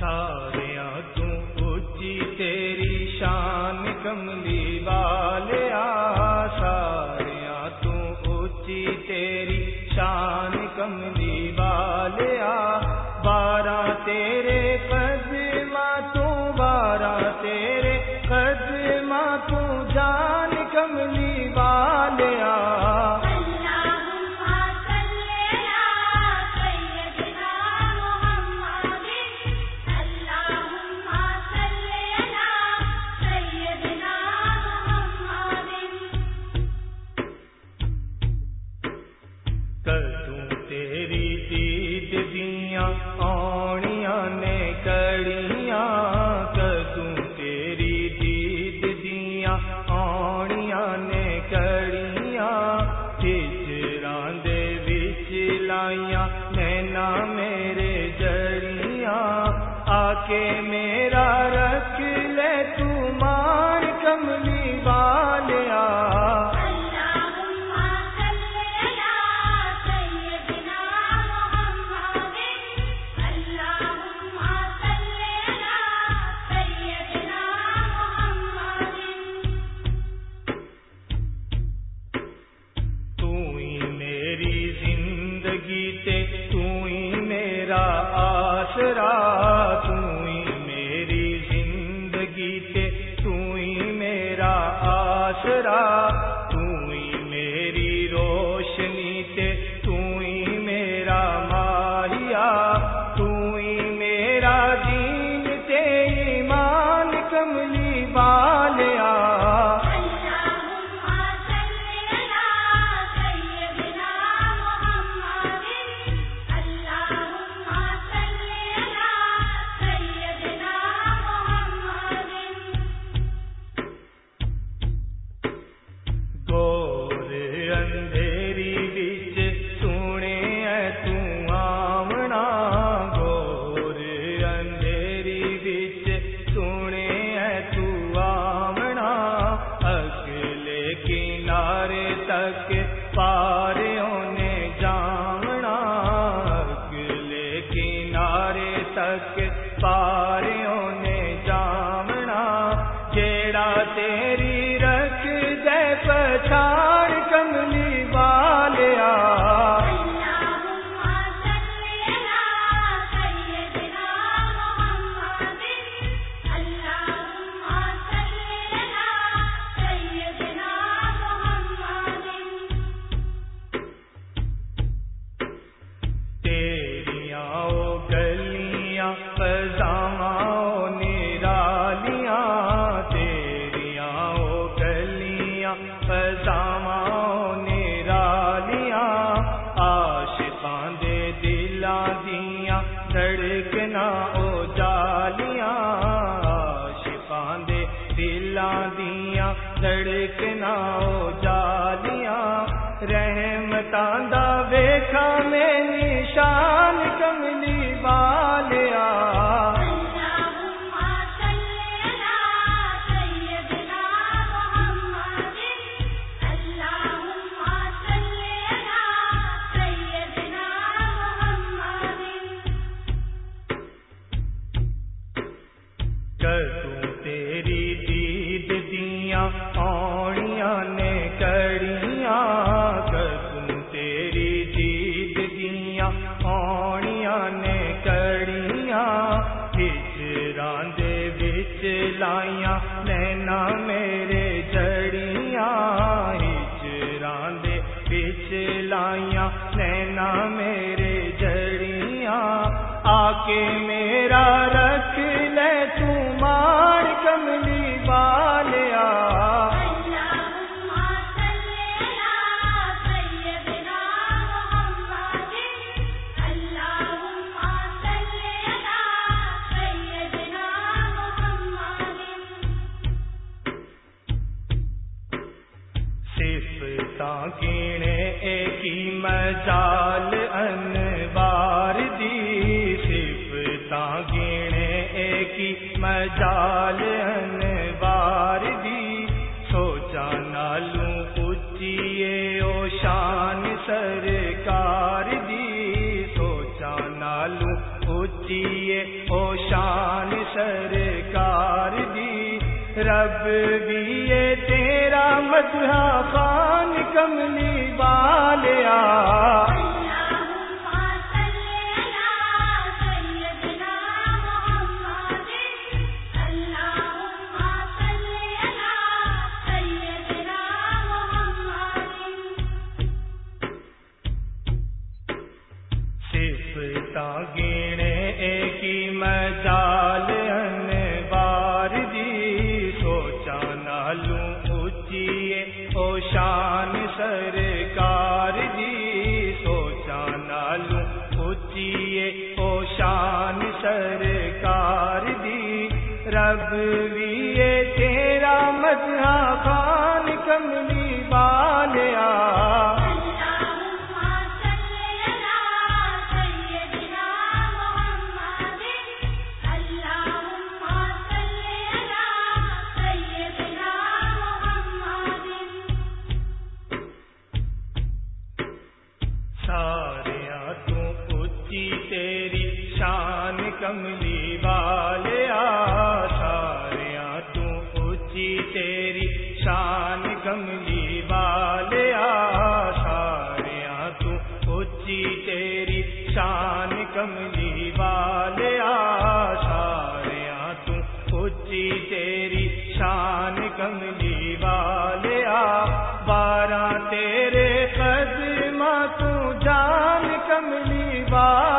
ساریا اچی تیری شان کملی والیا ساریا اچی تیری شان کملی والیا بارہ تیرے قدم تو، بارہ تیرے قدم تو، جان کملی والیا کدوں تیری دید دیاں، آنیاں نے کڑیاں۔ کدوں تیری دید دیاں، آنیاں نے کڑیاں۔ ہجراں دے وچ لائیاں نینا میرے جڑیاں۔ آ کے میرا آسرا کے گلیاں فضاواں نرالیاں عاشقاں دے دلاں دیاں دھڑکنا او جالیاں۔ عاشقاں دے دلاں دیاں دھڑکنا او جالیاں۔ رحمتاں دا ویکھا میں نشان کملی والیا محمد تیری دید دیاں نے کڑیاں کدوں تیری دید دیاں نے کڑیاں ہجراں دے وچ لائیاں نینا میرے جڑیاں۔ ہجراں دے وچ لائیاں نینا میرے جڑیاں۔ آ کے میرا ہی مجال انوار دی صفتاں گینے ایک ہی۔ مجال انوار دی سوچا نالوں اچیے او شان سرکار دی۔ سوچا نالوں اچ اچھی او شان سرکار دی۔ رب بھی یہ تیرا مدح خان کملی بالیا او شان سرکار جی، دی سوچا نالوں پوچھیے او شان سرکار دی رب بھی تیرا مدح خان کملی بالیا کملی والے سارے تو اونچی تیری شان کملی والے سارے تو اونچی تیری شان کملی والے سارے تو اونچی تیری شان کملی والے آ بارہ تیرے قدمہ تو جان کملی والے